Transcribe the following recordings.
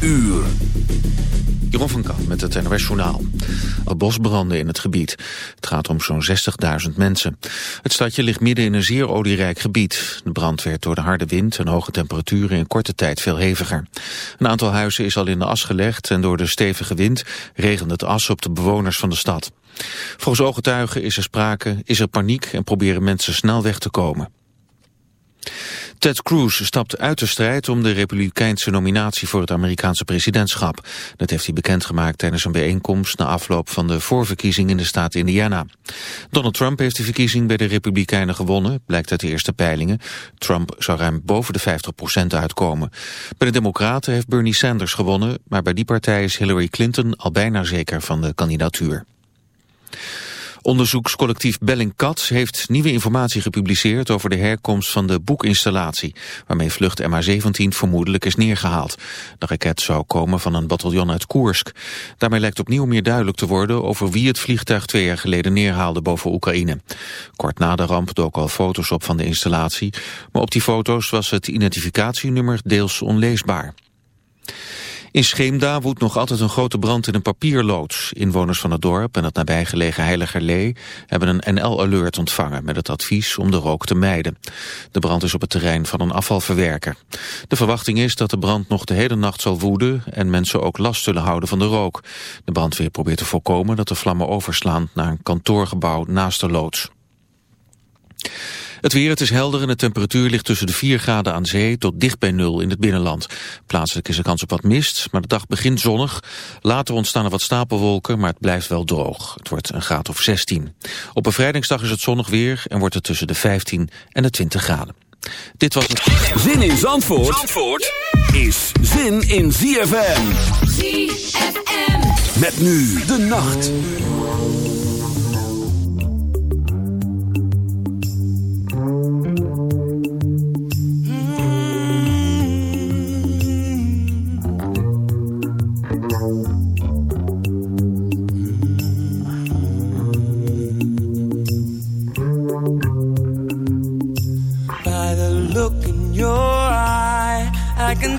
uur. Jeroen van met het NOS Journaal. Bosbranden in het gebied. Het gaat om zo'n 60.000 mensen. Het stadje ligt midden in een zeer olierijk gebied. De brand werd door de harde wind en hoge temperaturen in korte tijd veel heviger. Een aantal huizen is al in de as gelegd en door de stevige wind regent het as op de bewoners van de stad. Volgens ooggetuigen is er sprake, is er paniek en proberen mensen snel weg te komen. Ted Cruz stapt uit de strijd om de republikeinse nominatie voor het Amerikaanse presidentschap. Dat heeft hij bekendgemaakt tijdens een bijeenkomst na afloop van de voorverkiezing in de staat Indiana. Donald Trump heeft de verkiezing bij de republikeinen gewonnen, blijkt uit de eerste peilingen. Trump zou ruim boven de 50% uitkomen. Bij de democraten heeft Bernie Sanders gewonnen, maar bij die partij is Hillary Clinton al bijna zeker van de kandidatuur. Onderzoekscollectief Bellingcat heeft nieuwe informatie gepubliceerd over de herkomst van de boekinstallatie, waarmee vlucht MH17 vermoedelijk is neergehaald. De raket zou komen van een bataljon uit Koersk. Daarmee lijkt opnieuw meer duidelijk te worden over wie het vliegtuig twee jaar geleden neerhaalde boven Oekraïne. Kort na de ramp dook al foto's op van de installatie, maar op die foto's was het identificatienummer deels onleesbaar. In Scheemda woedt nog altijd een grote brand in een papierloods. Inwoners van het dorp en het nabijgelegen Heiligerlee hebben een NL-alert ontvangen met het advies om de rook te mijden. De brand is op het terrein van een afvalverwerker. De verwachting is dat de brand nog de hele nacht zal woeden en mensen ook last zullen houden van de rook. De brandweer probeert te voorkomen dat de vlammen overslaan naar een kantoorgebouw naast de loods. Het weer, het is helder en de temperatuur ligt tussen de 4 graden aan zee tot dicht bij nul in het binnenland. Plaatselijk is er kans op wat mist, maar de dag begint zonnig. Later ontstaan er wat stapelwolken, maar het blijft wel droog. Het wordt een graad of 16. Op bevrijdingsdag is het zonnig weer en wordt het tussen de 15 en de 20 graden. Dit was het... Zin in Zandvoort, Zandvoort is zin in ZFM. ZFM. Met nu de nacht.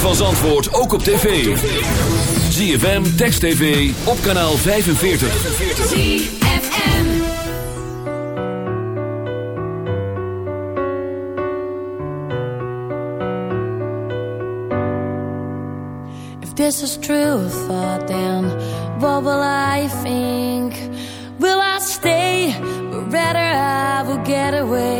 van Zandvoort ook op tv. ZFM, Text TV, op kanaal 45. ZFM If this is true, thought then, what will I think? Will I stay, or rather I will get away?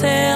tell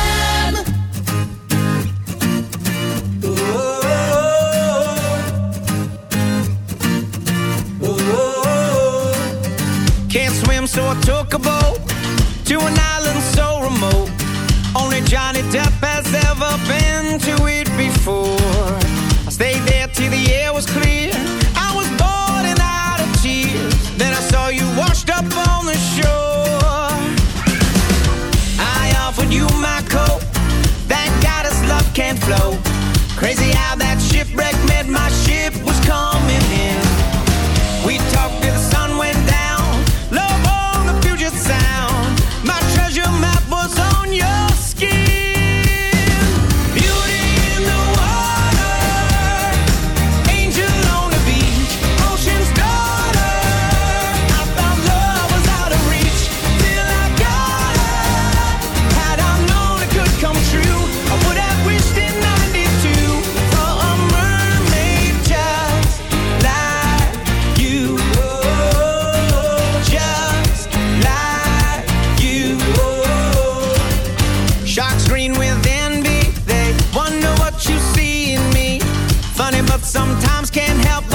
sometimes can't help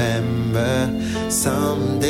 remember someday.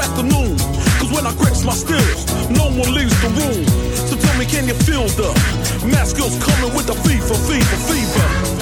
afternoon. Cause when I grips my skills, no one leaves the room. So tell me, can you feel the mask skills coming with the fever, fever, fever?